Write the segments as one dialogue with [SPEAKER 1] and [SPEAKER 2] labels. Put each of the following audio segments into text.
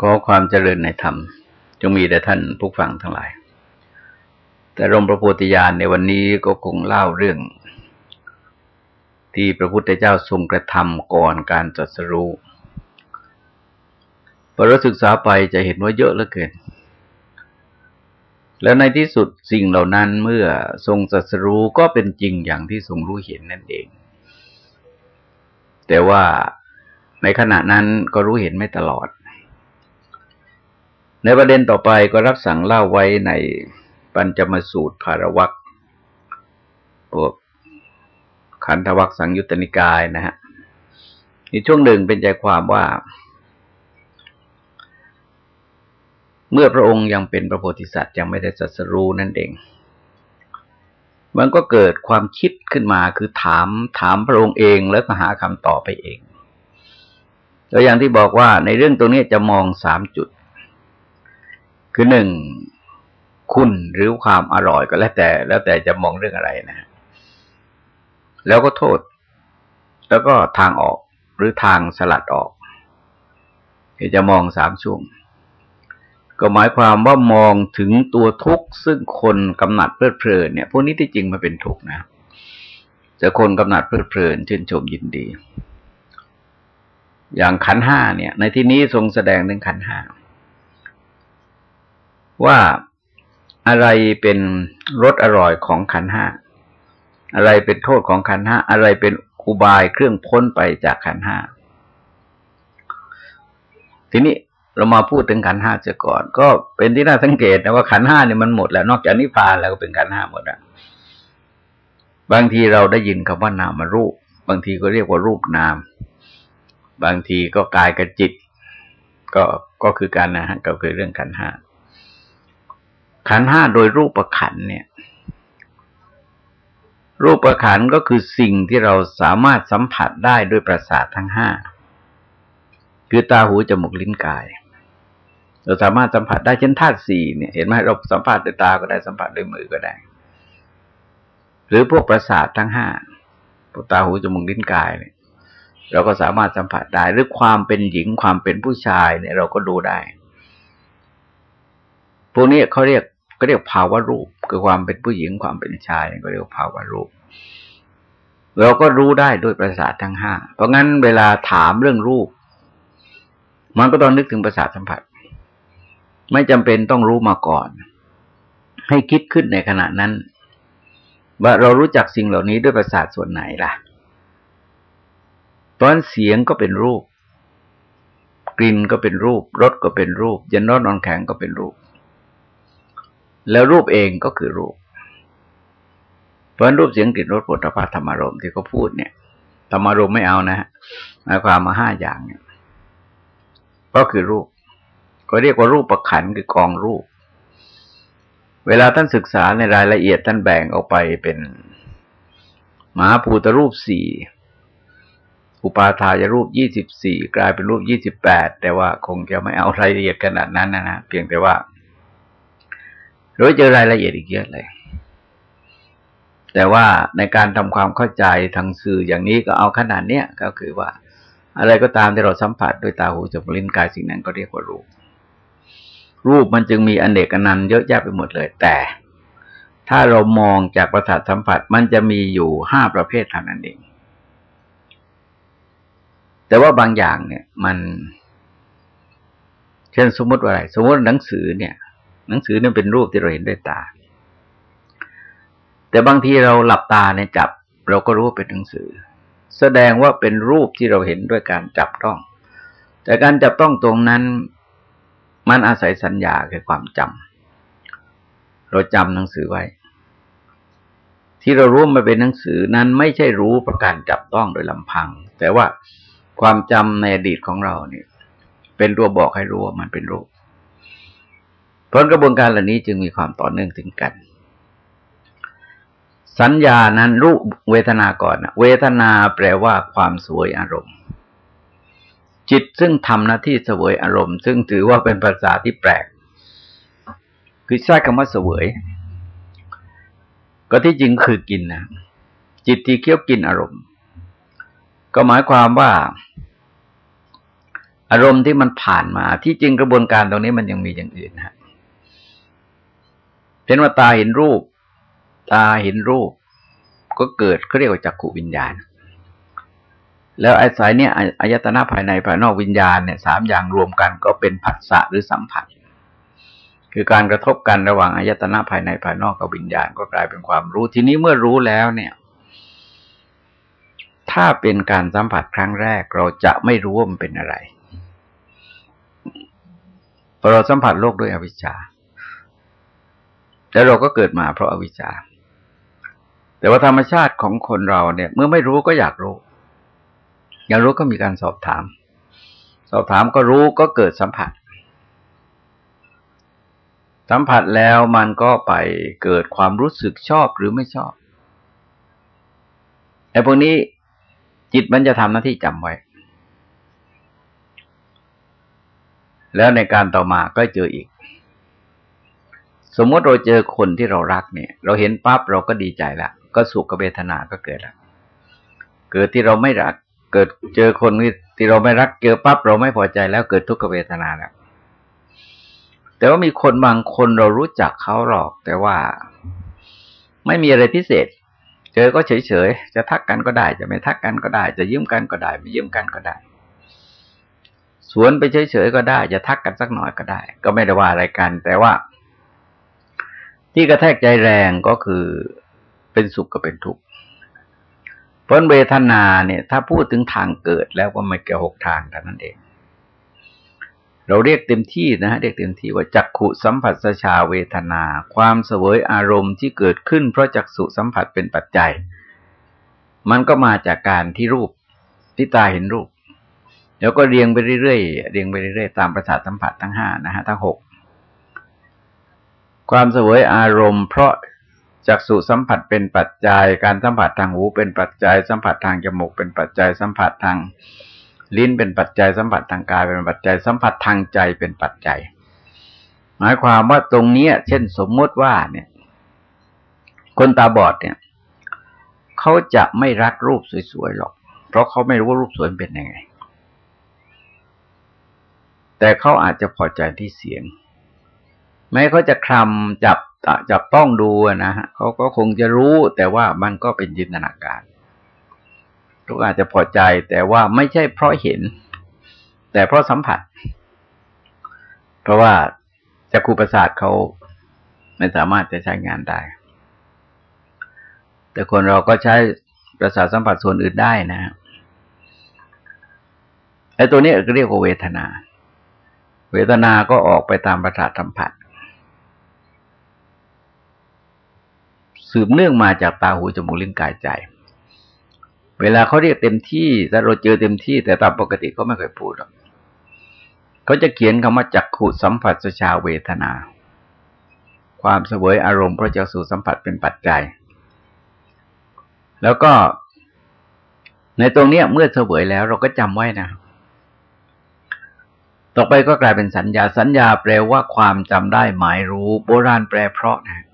[SPEAKER 1] ขอความเจริญในธรรม จงมีแด่ท่านผู้ฟังทั้งหลาย แต่รมพระโพธิญาณในวันนี้ก็คงเล่าเรื่อง ที่พระพุทธเจ้าทรงกระทำก่อนการจัดสรู้พอเราศึกษาไปจะเห็นว่าเยอะเหลือเกิน แล้วในที่สุดสิ่งเหล่านั้นเมื่อทรงจัดสรู้ก็เป็นจริงอย่างที่ทรงรู้เห็นนั่นเอง แต่ว่าในขณะนั้นก็รู้เห็นไม่ตลอด ในประเด็นต่อไปก็รับสั่งเล่าไว้ในปัญจมสูตรภารวักพวกขันธวักสังยุตตนิกายนะฮะในช่วงหนึ่งเป็นใจความว่า เมื่อพระองค์ยังเป็นพระโพธิสัตว์ยังไม่ได้สัสรู้นั่นเอง มันก็เกิดความคิดขึ้นมาคือถามถามพระองค์เองแล้วก็หาคำตอบไปเองตัวอย่างที่บอกว่าในเรื่องตรงนี้จะมองสามจุด คือหนึ่งคุณหรือความอร่อยก็แล้วแต่ แล้วแต่จะมองเรื่องอะไรนะ แล้วก็โทษ แล้วก็ทางออกหรือทางสลัดออกที่จะมองสามช่วง ก็หมายความว่ามองถึงตัวทุกข์ ซึ่งคนกำหนัดเพลิดเพลินเนี่ยพวกนี้ที่จริงมันเป็นทุกข์นะจะคนกำหนัดเพลิดเพลินชื่นชมยินดี อย่างขันห้าเนี่ย ในที่นี้ทรงแสดงถึงขันห้า ว่าอะไรเป็นรสอร่อยของขันห้าอะไรเป็นโทษของขันห้าอะไรเป็นอุบายเครื่องพ้นไปจากขันห้าทีนี้เรามาพูดถึงขันห้าเสียก่อน ก็เป็นที่น่าสังเกตนะว่าขันห้าเนี่ยมันหมดแล้ว นอกจากนิพพานแล้วก็เป็นขันห้าหมดแล้วบางทีเราได้ยินคำว่านามารูป บางทีก็เรียกว่ารูปนาม บางทีก็กายกับจิต ก็ก็คือการนะฮะก็คือเรื่องขันห้า ขันห้าโดยรูปประขันเนี่ย รูปประขันก็คือสิ่งที่เราสามารถสัมผัสได้ด้วยประสาททั้งห้าคือตาหูจมูกลิ้นกาย เราสามารถสัมผัสได้เช่นธาตุสี่เนี่ย เห็นไหมเราสัมผัสด้วยตาก็ได้สัมผัสด้วยมือก็ได้ หรือพวกประสาททั้งห้าพวกตาหูจมูกลิ้นกายเนี่ย เราก็สามารถสัมผัสได้หรือความเป็นหญิงความเป็นผู้ชายเนี่ย เราก็ดูได้พวกนี้เขาเรียก ก็เรียกภาวะรูป คือความเป็นผู้หญิงความเป็นชายก็เรียกภาวะรูป เราก็รู้ได้ด้วยประสาททั้งห้าเพราะงั้นเวลาถามเรื่องรูป มันก็ต้องนึกถึงประสาทสัมผัส ไม่จำเป็นต้องรู้มาก่อน ให้คิดขึ้นในขณะนั้น ว่าเรารู้จักสิ่งเหล่านี้ด้วยประสาทส่วนไหนล่ะตอนเสียงก็เป็นรูป กลิ่นก็เป็นรูปรสก็เป็นรูปเย็นร้อนนอนแข็งก็เป็นรูป แล้วรูปเองก็คือรูป เพราะรูปเสียงกลิ่นรสปุถะพาธรรมารมที่เขาพูดเนี่ยธรรมารมไม่เอานะฮะหมายความมาห้าอย่างเนี่ย ก็คือรูป ก็เรียกว่ารูปประขันคือกองรูป เวลาท่านศึกษาในรายละเอียดท่านแบ่งออกไปเป็นมหาภูตรูปสี่อุปาทายรูปยี่สิบสี่กลายเป็นรูปยี่สิบแปดแต่ว่าคงจะไม่เอารายละเอียดขนาดนั้นนะนะเพียงแต่ว่า หรือเจอรายละเอียดอีกเยอะเลย แต่ว่าในการทำความเข้าใจทางสื่ออย่างนี้ก็เอาขนาดเนี้ยก็คือว่า อะไรก็ตามที่เราสัมผัสด้วยตาหูจมูกลิ้นกายสิ่งนั้นก็เรียกว่ารูป รูปมันจึงมีอนเนกอนันต์เยอะแยะไปหมดเลย แต่ถ้าเรามองจากประสาทสัมผัสมันจะมีอยู่ห้าประเภทเท่านั้นเอง แต่ว่าบางอย่างเนี่ย มัน เช่นสมมติว่าอะไร สมมติหนังสือเนี่ย หนังสือนี่เป็นรูปที่เราเห็นด้วยตา แต่บางทีเราหลับตาในจับ เราก็รู้ว่าเป็นหนังสือ แสดงว่าเป็นรูปที่เราเห็นด้วยการจับต้อง แต่การจับต้องตรงนั้น มันอาศัยสัญญาคือความจำเราจำหนังสือไว้ ที่เรารู้มาเป็นหนังสือนั้นไม่ใช่รู้ประการจับต้องโดยลำพัง แต่ว่าความจำในอดีตของเราเนี่ย เป็นตัวบอกให้รู้ว่ามันเป็นรูป เพราะกระบวนการเหล่านี้จึงมีความต่อเนื่องถึงกัน สัญญานั้นรูปเวทนาก่อนเวทนาแปลว่าความสวยอารมณ์ จิตซึ่งทำหน้าที่สวยอารมณ์ ซึ่งถือว่าเป็นภาษาที่แปลก คือใช้คำว่าสวย ก็ที่จริงคือกินนะจิตที่เคี้ยวกินอารมณ์ ก็หมายความว่า อารมณ์ที่มันผ่านมา ที่จริงกระบวนการตรงนี้มันยังมีอย่างอื่นนะ เช่นว่าตาเห็นรูป ตาเห็นรูป ก็เกิดเขาเรียกว่าจักขุวิญญาณ แล้วไอ้สายเนี่ยอายตนะภายในภายนอกวิญญาณเนี่ยสามอย่างรวมกันก็เป็นผัสสะหรือสัมผัส คือการกระทบกันระหว่างอายตนะภายในภายนอกกับวิญญาณก็กลายเป็นความรู้ ทีนี้เมื่อรู้แล้วเนี่ย ถ้าเป็นการสัมผัสครั้งแรกเราจะไม่รู้ว่ามันเป็นอะไรพอเราสัมผัสโลกด้วยอวิชชา แล้วเราก็เกิดมาเพราะอาวิชชา แต่ว่าธรรมชาติของคนเราเนี่ย เมื่อไม่รู้ก็อยากรู้ อยากรู้ก็มีการสอบถาม สอบถามก็รู้ก็เกิดสัมผัส สัมผัสแล้วมันก็ไปเกิดความรู้สึกชอบหรือไม่ชอบไอ้พวกนี้จิตมันจะทำหน้าที่จำไว้ แล้วในการต่อมาก็เจออีก สมมติเราเจอคนที่เรารักเนี่ย เราเห็นปั๊บเราก็ดีใจละก็สุขเวทนาก็เกิดละเกิดที่เราไม่รัก เกิดเจอคนที่เราไม่รักเจอปั๊บเราไม่พอใจแล้วเกิดทุกขเวทนาแล้วแต่ว่ามีคนบางคนเรารู้จักเขาหรอก แต่ว่าไม่มีอะไรพิเศษ เจอก็เฉยๆจะทักกันก็ได้ จะไม่ทักกันก็ได้ จะยืมกันก็ได้ ไม่ยืมกันก็ได้ สวนไปเฉยๆก็ได้ จะทักกันสักหน่อยก็ได้ ก็ไม่ได้ว่าอะไรกัน แต่ว่า ที่กระแทกใจแรงก็คือเป็นสุขกับเป็นทุกข์เพราะเวทนาเนี่ย ถ้าพูดถึงทางเกิดแล้วก็ไม่เกี่ยวหกทางเท่านั้นเอง เราเรียกเต็มที่นะฮะเรียกเต็มที่ว่าจักขุสัมผัสสชาเวทนา ความเสวยอารมณ์ที่เกิดขึ้นเพราะจักสุสัมผัสเป็นปัจจัย มันก็มาจากการที่รูปที่ตาเห็นรูป แล้วก็เรียงไปเรื่อยๆเรียงไปเรื่อยๆตามประสาทสัมผัสทั้งห้านะฮะทั้งหก ความเสวยอารมณ์ เพราะจักสุสัมผัสเป็นปัจจัย การสัมผัสทางหูเป็นปัจจัย สัมผัสทางจมูกเป็นปัจจัย สัมผัสทางลิ้นเป็นปัจจัย สัมผัสทางกายเป็นปัจจัย สัมผัสทางใจเป็นปัจจัย หมายความว่าตรงนี้เช่นสมมติว่าเนี่ย คนตาบอดเนี่ยเขาจะไม่รักรูปสวยๆหรอก เพราะเขาไม่รู้ว่ารูปสวยเป็นยังไง แต่เขาอาจจะพอใจที่เสียง ม้เขาจะคลำจับจับต้องดูนะฮะเขาก็คงจะรู้ แต่ว่ามันก็เป็นจินตนาการทุกอาจจะพอใจ แต่ว่าไม่ใช่เพราะเห็น แต่เพราะสัมผัส เพราะว่าจักรูประสาทเขาไม่สามารถจะใช้งานได้ แต่คนเราก็ใช้ประสาทสัมผัสส่วนอื่นได้นะไอ้ตัวนี้เรียกว่าเวทนา เวทนาก็ออกไปตามประสาทสัมผัส สืบเนื่องมาจากตาหูจมูกลิ้นกายใจ เวลาเขาเรียกเต็มที่ถ้าเราเจอเต็มที่แต่ตามปกติเขาไม่เคยพูดหรอกเขาจะเขียนคำว่าจักขุสัมผัสสชาเวทนา ความเสวยอารมณ์เพราะจักสุสัมผัสเป็นปัจจัย แล้วก็ในตรงนี้เมื่อเสวยแล้วเราก็จำไว้นะ ต่อไปก็กลายเป็นสัญญา สัญญาแปลว่าความจำได้หมายรู้ โบราณแปลเพราะนะ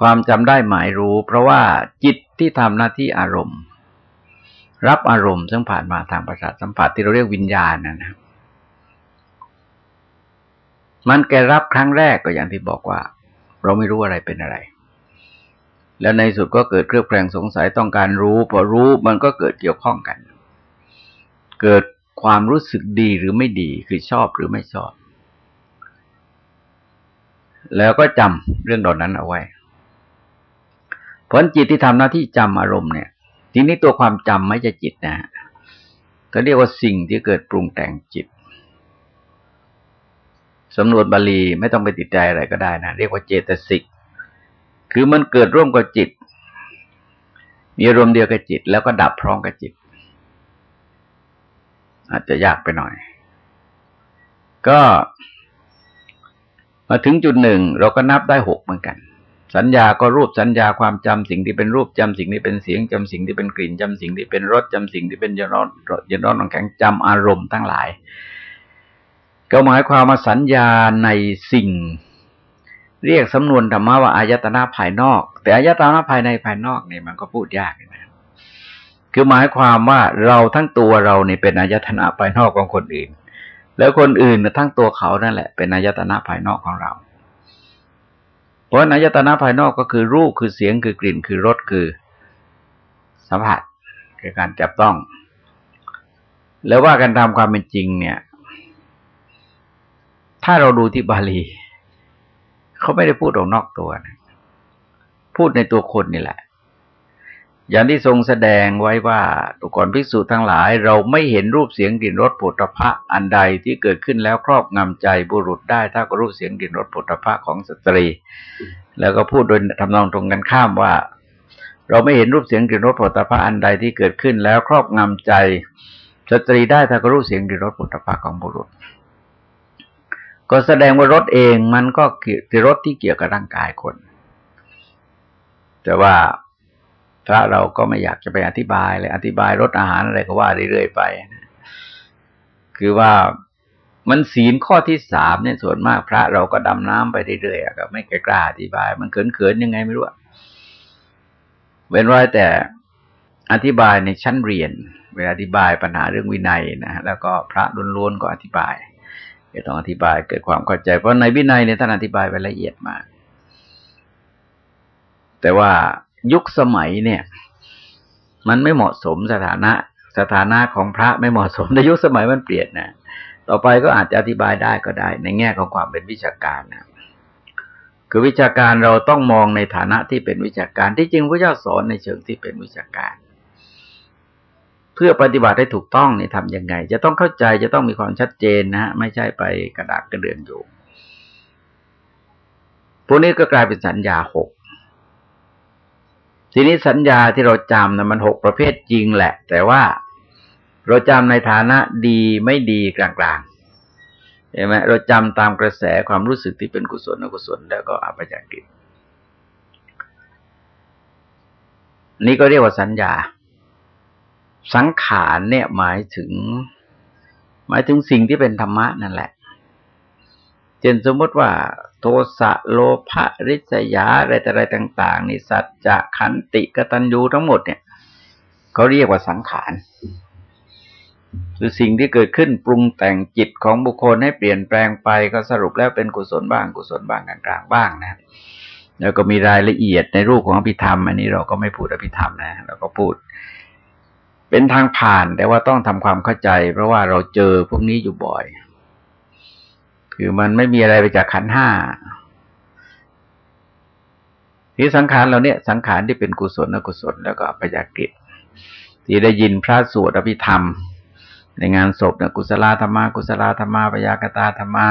[SPEAKER 1] ความจำได้หมายรู้ เพราะว่าจิตที่ทำหน้าที่อารมณ์ รับอารมณ์ซึ่งผ่านมาทางประสาทสัมผัสที่เราเรียกวิญญาณนะนะมันแกรับครั้งแรกก็อย่างที่บอกว่า เราไม่รู้อะไรเป็นอะไร แล้วในสุดก็เกิดเครือบแคลงสงสัยต้องการรู้ พอรู้มันก็เกิดเกี่ยวข้องกัน เกิดความรู้สึกดีหรือไม่ดีคือชอบหรือไม่ชอบ แล้วก็จำเรื่องดอนนั้นเอาไว้ ผลจิตที่ทำหน้าที่จำอารมณ์เนี่ย ทีนี้ตัวความจำไม่ใช่จิตนะก็เรียกว่าสิ่งที่เกิดปรุงแต่งจิตสำนวนบาลีไม่ต้องไปติดใจอะไรก็ได้นะเรียกว่าเจตสิกคือมันเกิดร่วมกับจิต มีอารมณ์เดียวกับจิต แล้วก็ดับพร้อมกับจิต อาจจะยากไปหน่อย ก็มาถึงจุดหนึ่งเราก็นับได้หกเหมือนกัน สัญญาก็รูปสัญญาความจำสิ่งที่เป็นรูปจำสิ่งที่เป็นเสียงจำสิ่งที่เป็นกลิ่นจำสิ่งที่เป็นรสจำสิ่งที่เป็นยนร้อนยนร้อนน้ำแข็งจำอารมณ์ทั้งหลาย ก็หมายความว่าสัญญาในสิ่ง เรียกสำนวนธรรมะว่าอายตนะภายนอก แต่อายตนะภายในภายนอกเนี่ยมันก็พูดยากนะคือหมายความว่าเราทั้งตัวเราเนี่เป็นอายตนะภายนอกของคนอื่น แล้วคนอื่นทั้งตัวเขานั่นแหละ เป็นอายตนะภายนอกของเรา ราะอายตนะภายนอกก็คือรูปคือเสียงคือกลิ่นคือรสคือสัมผัสคือการจับต้อง แล้วว่ากันตามความเป็นจริง เนี่ย ถ้าเราดูที่บาลีเขาไม่ได้พูดออกนอกตัวนะพูดในตัวคนนี่แหละ อย่างที่ทรงแสดงไว้ว่าตุกรภิกษุทั้งหลาย เราไม่เห็นรูปเสียงกลิ่นรสปุถะพะอันใดที่เกิดขึ้นแล้วครอบงำใจบุรุษได้ถ้าก็รูปเสียงกลิ่นรสปุถะพะของสตรี แล้วก็พูดโดยทำนองตรงกันข้ามว่า เราไม่เห็นรูปเสียงกลิ่นรสปุถะพะอันใดที่เกิดขึ้นแล้วครอบงำใจสตรีได้ถ้าก็รูปเสียงกลิ่นรสปุถะพะของบุรุษ ก็แสดงว่ารสเองมันก็คือรสที่เกี่ยวกับร่างกายคน แต่ว่า พระเราก็ไม่อยากจะไปอธิบายเลยอธิบายรสอาหารอะไรก็ว่าเรื่อยๆไปคือว่ามันศีลข้อที่สามเนี่ยส่วนมากพระเราก็ดำน้ำไปเรื่อยๆก็ไม่กล้าอธิบาย มันเขินๆยังไงไม่รู้เว้นไว้แต่อธิบายในชั้นเรียน เวลาอธิบายปัญหาเรื่องวินัยนะแล้วก็พระล้วนๆก็อธิบายจะต้องอธิบายเกิดความเข้าใจเพราะในวินัยเนี่ยท่านอธิบายไปละเอียดมาก แต่ว่า ยุคสมัยเนี่ย มันไม่เหมาะสมสถานะ สถานะของพระไม่เหมาะสมในยุคสมัยมันเปลี่ยนนะต่อไปก็อาจจะอธิบายได้ก็ได้ ในแง่ของความเป็นวิชาการนะคือวิชาการเราต้องมองในฐานะที่เป็นวิชาการที่จริงพระเจ้าสอนในเชิงที่เป็นวิชาการ เพื่อปฏิบัติให้ถูกต้องเนี่ยทำยังไง จะต้องเข้าใจจะต้องมีความชัดเจนนะฮะไม่ใช่ไปกระดากกระเดือนอยู่พวกนี้ก็กลายเป็นสัญญาหก ทีนี้สัญญาที่เราจำนะมันหกประเภทจริงแหละ แต่ว่าเราจำในฐานะดีไม่ดีกลางๆเห็นไหมเราจำตามกระแสความรู้สึกที่เป็นกุศลอกุศลแล้วก็อัปยากิจนี่ก็เรียกว่าสัญญา สังขารเนี่ยหมายถึง หมายถึงสิ่งที่เป็นธรรมะนั่นแหละ ช่นสมมติว่า โทสะโลภะริษยาอะไรแต่อะไรต่างๆนี่สัจจะขันติกตัญญูทั้งหมดเนี่ยเขาเรียกว่าสังขารคือสิ่งที่เกิดขึ้นปรุงแต่งจิตของบุคคลให้เปลี่ยนแปลงไปก็สรุปแล้วเป็นกุศลบ้างกุศลบ้างกลางๆบ้างนะ แล้วก็มีรายละเอียดในรูปของอภิธรรม อันนี้เราก็ไม่พูดอภิธรรมนะเราก็พูด เป็นทางผ่านแต่ว่าต้องทำความเข้าใจ เพราะว่าเราเจอพวกนี้อยู่บ่อย คือมันไม่มีอะไรไปจากขันห้าที่สังขารเราเนี่ยสังขารที่เป็นกุศลอกุศลแล้วก็ปัญญากิจที่ได้ยินพระสวดอภิธรรม ในงานศพนี่ยกุศลธรรมา กุศลธรรมาปยากตาธรรมา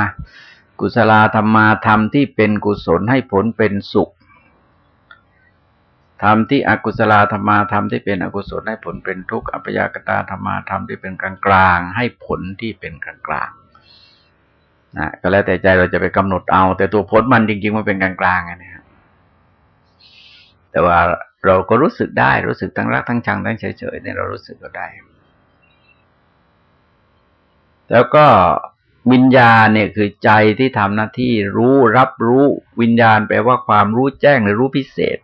[SPEAKER 1] กุศลธรรมาธรรมที่เป็นกุศลให้ผลเป็นสุขธรรมที่อกุศลธรรมาธรรมที่เป็นอกุศลให้ผลเป็นทุกข์อัปยากตาธรรมาธรรมที่เป็นกลางกลางให้ผลที่เป็นกลางกลาง นะก็แล้วแต่ใจเราจะไปกำหนดเอา แต่ตัวพ้นมันจริง ๆ มันเป็นกลางๆนะครับแต่ว่าเราก็รู้สึกได้รู้สึกทั้งรักทั้งชังทั้งเฉยๆเนี่ยเรารู้สึกก็ได้ แล้วก็วิญญาณเนี่ยคือใจที่ทำหน้าที่รู้รับรู้วิญญาณแปลว่าความรู้แจ้งหรือรู้พิเศษ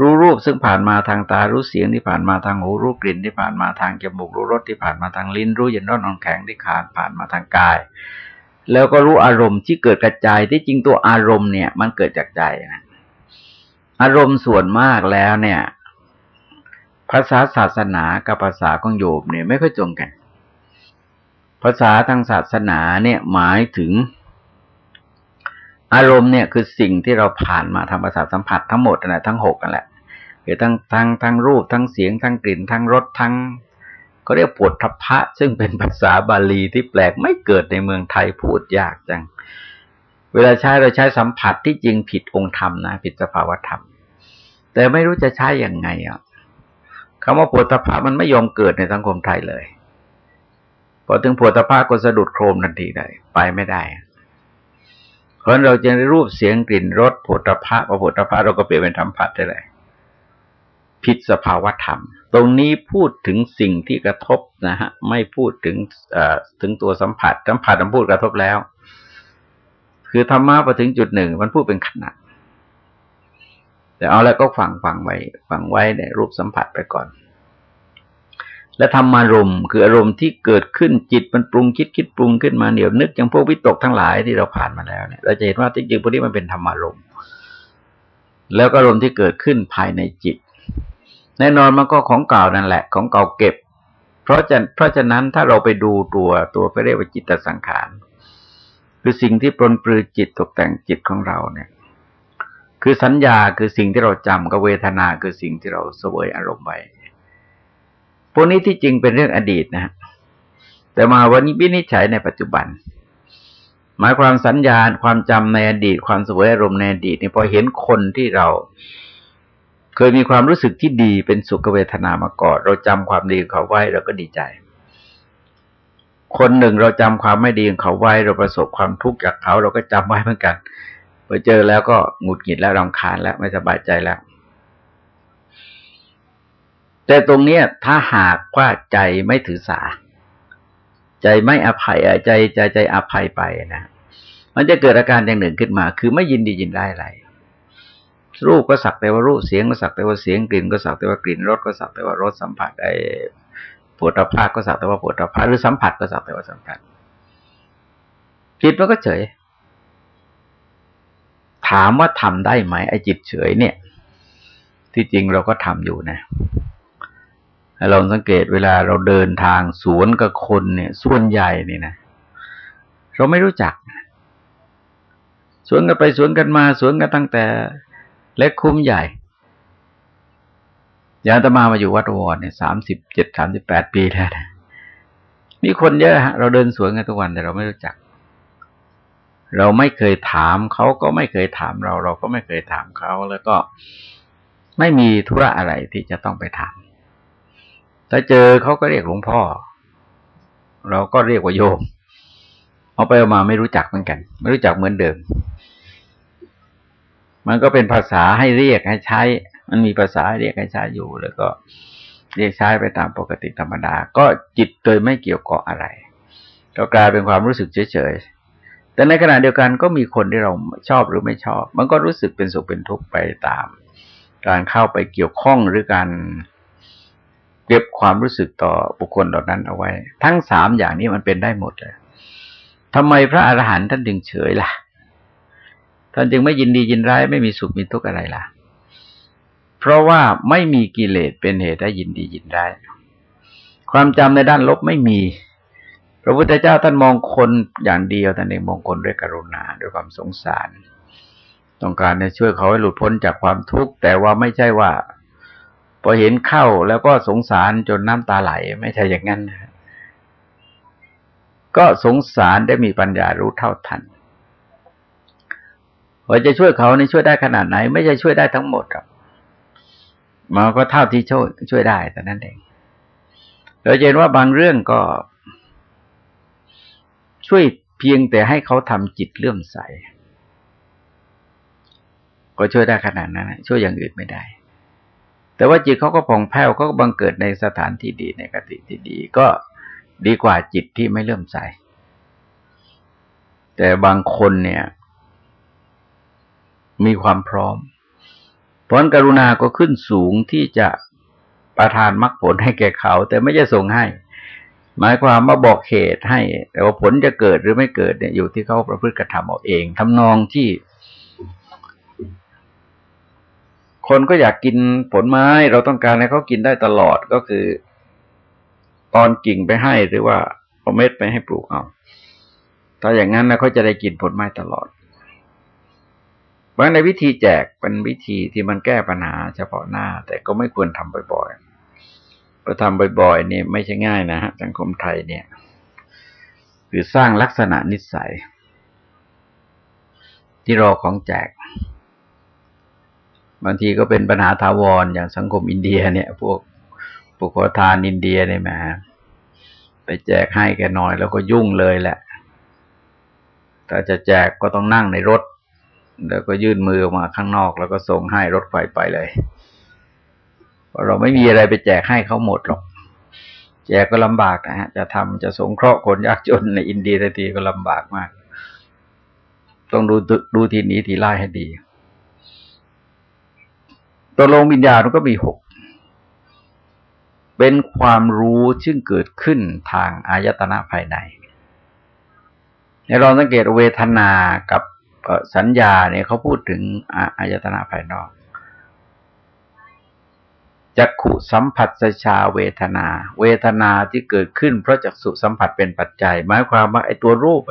[SPEAKER 1] รู้รูปซึ่งผ่านมาทางตารู้เสียงที่ผ่านมาทางหูรู้กลิ่นที่ผ่านมาทางจมูกรู้รสที่ผ่านมาทางลิ้น รู้เย็นร้อนนอนแข็งที่ขาดผ่านมาทางกาย แล้วก็รู้อารมณ์ที่เกิดกระจายที่จริงตัวอารมณ์เนี่ย มันเกิดจากใจนะอารมณ์ส่วนมากแล้วเนี่ย ภาษาศาสนากับภาษาของโยมเนี่ยไม่ค่อยตรงกัน ภาษาทางศาสนาเนี่ยหมายถึง อารมณ์เนี่ยคือสิ่งที่เราผ่านมาทางภาษาสัมผัสทั้งหมดนะทั้งหกกันแหละคือทั้งทั้งทั้งรูปทั้งเสียงทั้งกลิ่นทั้งรสทั้ง ก็เรียกปวดทัพพะ ซึ่งเป็นภาษาบาลีที่แปลกไม่เกิดในเมืองไทยพูดยากจัง เวลาใช้เราใช้สัมผัสที่จริงผิดองค์ธรรมนะผิดสภาวธรรม แต่ไม่รู้จะใช้อย่างไงอะคำว่าปวดทัพพะมันไม่ยอมเกิดในสังคมไทยเลยพอถึงปวดทัพพะก็สะดุดโครมทันทีเลยไปไม่ได้เพราะเราจะได้รูปเสียงกลิ่นรสปวดทัพพะพอปวดทัพพะเราก็เปลี่ยนเป็นธรรมผัสได้เลย ผิดสภาวธรรม ตรงนี้พูดถึงสิ่งที่กระทบนะฮะไม่พูดถึงถึงตัวสัมผัสสัมผัสมันพูดกระทบแล้ว คือธรรมะพอถึงจุดหนึ่งมันพูดเป็นขนาดแต่เอาแล้วก็ฟังฟังไว้ฟังไว้ในรูปสัมผัสไปก่อน และธรรมารมณ์คืออารมณ์ที่เกิดขึ้นจิตมันปรุงคิดคิดปรุงขึ้นมาเหนียวนึกอย่างพวกวิตกทั้งหลายที่เราผ่านมาแล้วเนี่ยเราจะเห็นว่าจริงๆพวกนี้มันเป็นธรรมารมณ์แล้วก็อารมณ์ที่เกิดขึ้นภายในจิต แน่นอนมันก็ของเก่านั่นแหละ ของเก่าเก็บ เพราะจะเพราะฉะนั้นถ้าเราไปดูตัวตัวเรียกว่าจิตสังขารคือสิ่งที่ปรนปรือจิตตกแต่งจิตของเราเนี่ย คือสัญญาคือสิ่งที่เราจำกับเวทนาคือสิ่งที่เราเสวยอารมณ์ไว้พวกนี้ที่จริงเป็นเรื่องอดีตนะ แต่มาวันนี้วินิจฉัยในปัจจุบัน หมายความสัญญาความจำในอดีต ความสวยอารมณ์ในอดีตนี่พอเห็นคนที่เรา เคยมีความรู้สึกที่ดีเป็นสุขเวทนามาก่อนเราจำความดีของเขาไว้เราก็ดีใจ คนหนึ่งเราจำความไม่ดีของเขาไว้ เราประสบความทุกข์จากเขา เราก็จำไว้เหมือนกันพอเจอแล้วก็หงุดหงิดแล้วรำคาญแล้วไม่สบายใจแล้ว แต่ตรงเนี้ยถ้าหากว่าใจไม่ถือสา ใจไม่อภัยใจใจใจอภัยไปนะมันจะเกิดอาการอย่างหนึ่งขึ้นมา คือไม่ยินดียินได้อะไร รูปก็สักแต่ว่ารูปเสียงก็สักแต่ว่าเสียงกลิ่นก็สักแต่ว่ากลิ่นรสก็สักแต่ว่ารสสัมผัสไอ้ปวดระพาก็สักแต่ว่าปวดระพาหรือสัมผัสก็สักแต่ว่าสัมผัสจิตมันก็เฉย ถามว่าทำได้ไหมไอ้จิตเฉยเนี่ย ที่จริงเราก็ทำอยู่นะเราสังเกตเวลาเราเดินทางสวนกับคนเนี่ย ส่วนใหญ่นี่นะเราไม่รู้จัก สวนกันไปสวนกันมา สวนกันตั้งแต่ เล็กคุ้มใหญ่อย่างตมามาอยู่วัดวรเนี่ยสามสิบเจ็ดสามสิบแปดปีแล้วนะมีคนเยอะฮะ เราเดินสวนกันทุกวันแต่เราไม่รู้จัก เราไม่เคยถามเขาก็ไม่เคยถามเรา เราก็ไม่เคยถามเขาแล้วก็ไม่มีธุระอะไรที่จะต้องไปถามถ้าเจอเขาก็เรียกหลวงพ่อ เราก็เรียกว่าโยมเอาไปเอามาไม่รู้จักเหมือนกัน ไม่รู้จักเหมือนเดิม มันก็เป็นภาษาให้เรียกให้ใช้ มันมีภาษาเรียกให้ใช้อยู่ แล้วก็เรียกใช้ไปตามปกติธรรมดา ก็จิตโดยไม่เกี่ยวเกาะอะไร ก็กลายเป็นความรู้สึกเฉยๆ แต่ในขณะเดียวกันก็มีคนที่เราชอบหรือไม่ชอบ มันก็รู้สึกเป็นสุขเป็นทุกข์ไปตาม การเข้าไปเกี่ยวข้องหรือการเก็บความรู้สึกต่อบุคคลเหล่านั้นเอาไว้ ทั้งสามอย่างนี้มันเป็นได้หมดเลยทำไมพระอรหันต์ท่านจึงเฉยล่ะ ท่านจึงไม่ยินดียินร้ายไม่มีสุขมีทุกข์อะไรล่ะ เพราะว่าไม่มีกิเลสเป็นเหตุให้ยินดียินร้าย ความจำในด้านลบไม่มี พระพุทธเจ้าท่านมองคนอย่างเดียวท่านเองมองคนด้วยกรุณาด้วยความสงสาร ต้องการจะช่วยเขาให้หลุดพ้นจากความทุกข์แต่ว่าไม่ใช่ว่าพอเห็นเข้าแล้วก็สงสารจนน้ำตาไหลไม่ใช่อย่างนั้น ก็สงสารได้มีปัญญารู้เท่าทัน ว่าจะช่วยเขานี่ช่วยได้ขนาดไหน ไม่ใช่ช่วยได้ทั้งหมดหรอกมันก็เท่าที่ช่วยช่วยได้แต่นั้นเองเราเห็นว่าบางเรื่องก็ ช่วยเพียงแต่ให้เขาทำจิตเลื่อมใส ก็ช่วยได้ขนาดนั้นช่วยอย่างอื่นไม่ได้ แต่ว่าจิตเขาก็ผ่องแผ้วเขาก็บังเกิดในสถานที่ดีในกติที่ดี ก็ดีกว่าจิตที่ไม่เลื่อมใส แต่บางคนเนี่ย มีความพร้อมผลกรุณาก็ขึ้นสูงที่จะประทานมรรคผลให้แก่เขา แต่ไม่จะส่งให้ หมายความมาบอกเหตุให้ แต่ว่าผลจะเกิดหรือไม่เกิดเนี่ยอยู่ที่เขาประพฤติกระทำเอาเองทำนองที่ คนก็อยากกินผลไม้ เราต้องการให้เขากินได้ตลอดก็คือ ตอนกิ่งไปให้หรือว่าเอาเม็ดไปให้ปลูกเอาถ้าอย่างนั้นนะเขาจะได้กินผลไม้ตลอด บางในวิธีแจกเป็นวิธีที่มันแก้ปัญหาเฉพาะหน้า แต่ก็ไม่ควรทำบ่อยๆเพราะทำบ่อยๆนี่ไม่ใช่ง่ายนะฮะสังคมไทยเนี่ย คือสร้างลักษณะนิสัย ที่รอของแจก บางทีก็เป็นปัญหาถาวรอย่างสังคมอินเดีย เนี่ย พวกพวกขอทานอินเดียเนี่ยมาไปแจกให้แกหน่อยแล้วก็ยุ่งเลยแหละถ้าจะแจกก็ต้องนั่งในรถ แล้วก็ยื่นมือออกมาข้างนอก แล้วก็ส่งให้รถไฟไปเลยเราไม่มีอะไรไปแจกให้เขาหมดหรอก แจกก็ลำบากนะฮะ จะทำจะสงเคราะห์คนยากจนในอินเดียทีก็ลำบากมาก ต้องดูดูทีนี้ทีไล่ให้ดีตัวลงวิญญาณก็มีหก เป็นความรู้ซึ่งเกิดขึ้นทางอายตนะภายในในเราสังเกตเวทนากับ สัญญาเนี่ยเขาพูดถึงอายตนะภายนอกจักขุสัมผัสชาเวทนา เวทนาที่เกิดขึ้นเพราะจักสุสัมผัสเป็นปัจจัย หมายความว่าไอ้ตัวรูป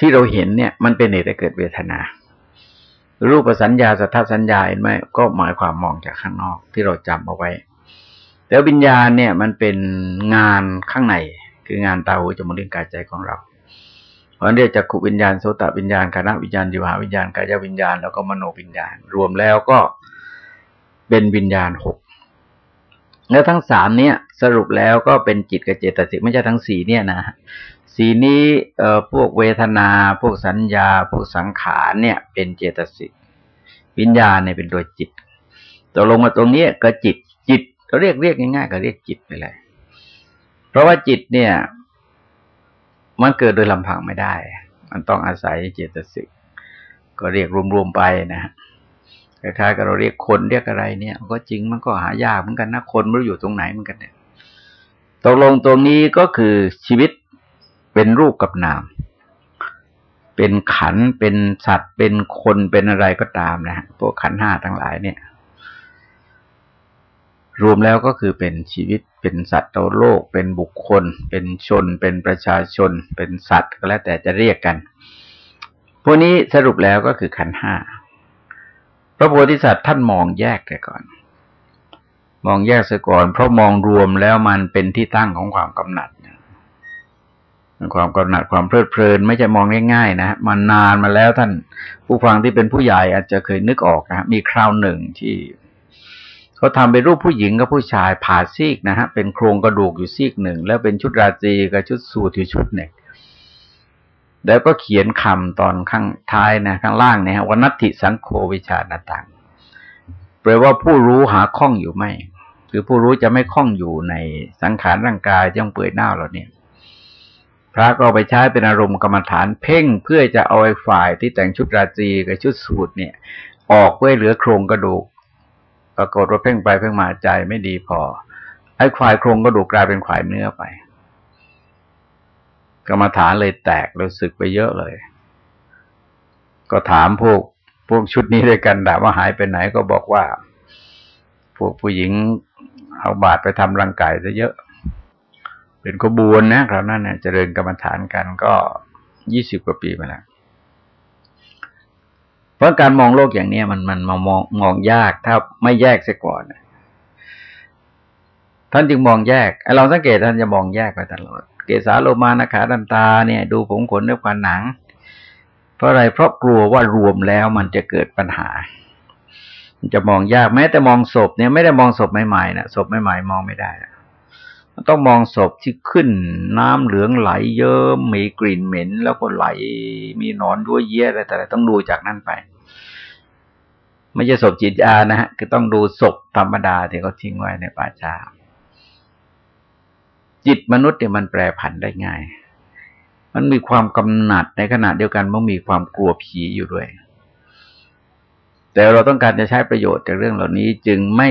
[SPEAKER 1] ที่เราเห็นเนี่ย มันเป็นเหตุให้เกิดเวทนา รูปสัญญาสัทธสัญญาเห็นไหมก็หมายความมองจากข้างนอกที่เราจำเอาไว้แต่วิญญาณเนี่ย มันเป็นงานข้างในคืองานตาหูจมูกลิ้นกายใจของเรา เพราะเรียกจักขุวิญญาณโสตวิญญาณคณะวิญญาณจิวหาวิญญาณกายวิญญาณแล้วก็มโนวิญญาณ รวมแล้วก็เป็นวิญญาณหกแล้วทั้งสามเนี่ยสรุปแล้วก็เป็นจิตกับเจตสิกไม่ใช่ทั้งสี่เนี่ยนะสีนี้เอ่อพวกเวทนา พวกสัญญา พวกสังขารเนี่ย เป็นเจตสิกวิญญาณเนี่ยเป็นตัวจิตตกลงมาตรงนี้ก็จิตจิตเราเรียกเรียกง่ายๆก็เรียกจิตไปเลย เพราะว่าจิตเนี่ย มันเกิดโดยลำพังไม่ได้ มันต้องอาศัยเจตสิก ก็เรียกรวมๆไปนะฮะคล้ายๆกับเราเรียกคนเรียกอะไรเนี่ย ก็จริงมันก็หายากเหมือนกันนะคนไม่รู้อยู่ตรงไหนเหมือนกันเนี่ยตกลงตรงนี้ก็คือชีวิตเป็นรูปกับนาม เป็นขันเป็นสัตว์เป็นคนเป็นอะไรก็ตามนะพวกขันห้าทั้งหลายเนี่ย รวมแล้วก็คือเป็นชีวิตเป็นสัตว์โลก เป็นบุคคล เป็นชน เป็นประชาชน เป็นสัตว์ก็แล้วแต่จะเรียกกัน พวกนี้สรุปแล้วก็คือขันห้าพระโพธิสัตว์ท่านมองแยกแต่ก่อน มองแยกซะก่อน เพราะมองรวมแล้วมันเป็นที่ตั้งของความกำหนัดความกำหนัดความเพลิดเพลิน ไม่ใช่มองง่ายๆนะมันนานมาแล้วท่านผู้ฟังที่เป็นผู้ใหญ่อาจจะเคยนึกออกนะมีคราวหนึ่งที่ เขาทำเป็นรูปผู้หญิงกับผู้ชายผ่าซีกนะฮะเป็นโครงกระดูกอยู่ซีกหนึ่ง แล้วเป็นชุดราตรีกับชุดสูทอยู่ชุดหนึ่งแล้วก็เขียนคำตอนข้างท้ายนะข้างล่างเนี่ยวันัตถิสังโฆวิชานาตังแปลว่าผู้รู้หาข้องอยู่ไม่ คือผู้รู้จะไม่ข้องอยู่ในสังขารร่างกายที่ต้องเปื่อยเน่าเราเนี่ยพระก็ไปใช้เป็นอารมณ์กรรมฐานเพ่งเพื่อจะเอาไอ้ฝ่ายที่แต่งชุดราตรีกับชุดสูทเนี่ย ออกไว้เหลือโครงกระดูก ปรากฏว่าเพ่งไปเพ่งมาใจไม่ดีพอ ไอ้ควายโครงกระดูกกลายเป็นควายเนื้อไป กรรมฐานเลยแตกรู้สึกไปเยอะเลย ก็ถามพวกพวกชุดนี้ด้วยกันถามว่าหายไปไหนก็บอกว่า พวกผู้หญิงเอาบาตรไปทำรังไก่ซะเยอะ เป็นขบวนนะคราวนั้นเนี่ยเจริญกรรมฐานกันก็ยี่สิบกว่าปีมาแล้ว เพราะการมองโลกอย่างนี้มันมันมองมองมองยากถ้าไม่แยกเสียก่อนท่านจึงมองแยกเราสังเกตท่านจะมองแยกไปตลอด เกสาโลมานาขาดันตาเนี่ย ดูผมขนด้วยความหนัง เพราะอะไรเพราะกลัวว่ารวมแล้วมันจะเกิดปัญหาจะมองยากแม้แต่มองศพเนี่ยไม่ได้มองศพใหม่ๆนะศพใหม่ๆมองไม่ได้ ต้องมองศพที่ขึ้น น้ำเหลืองไหลเยิ้มมีกลิ่นเหม็น แล้วก็ไหล มีนอนด้วยเยี่ยอะไรแต่ต้องดูจากนั้นไป ไม่ใช่ศพจิตยานะฮะคือต้องดูศพธรรมดาที่เขาทิ้งไว้ในป่าช้าจิตมนุษย์เนี่ยมันแปรผันได้ง่าย มันมีความกำหนัดในขณะเดียวกันมันมีความกลัวผีอยู่ด้วย แต่เราต้องการจะใช้ประโยชน์จากเรื่องเหล่านี้จึงไม่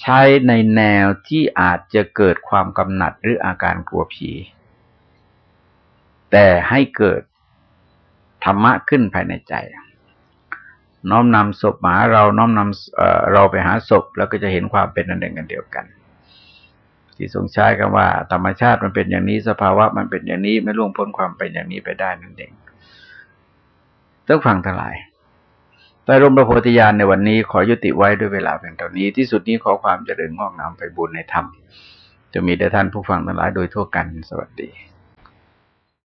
[SPEAKER 1] ใช้ในแนวที่อาจจะเกิดความกำหนัดหรืออาการกลัวผี แต่ให้เกิดธรรมะขึ้นภายในใจ น้อมนำศพหมาเราน้อมนำเเราไปหาศพ แล้วก็จะเห็นความเป็นอันหนึ่งกันเดียวกัน ที่ทรงใช้กันว่า ธรรมชาติมันเป็นอย่างนี้สภาวะมันเป็นอย่างนี้ไม่ล่วงพ้นความเป็นอย่างนี้ไปได้นั่นเองต้องฟังทั้งหลาย ใต้ร่มพระโพธิญาณในวันนี้ขอยุติไว้ด้วยเวลาเพียงเท่านี้ ที่สุดนี้ขอความเจริญงอกงามไปบุญในธรรม จะมีแด่ท่านผู้ฟังทั้งหลายโดยทั่วกันสวัสดี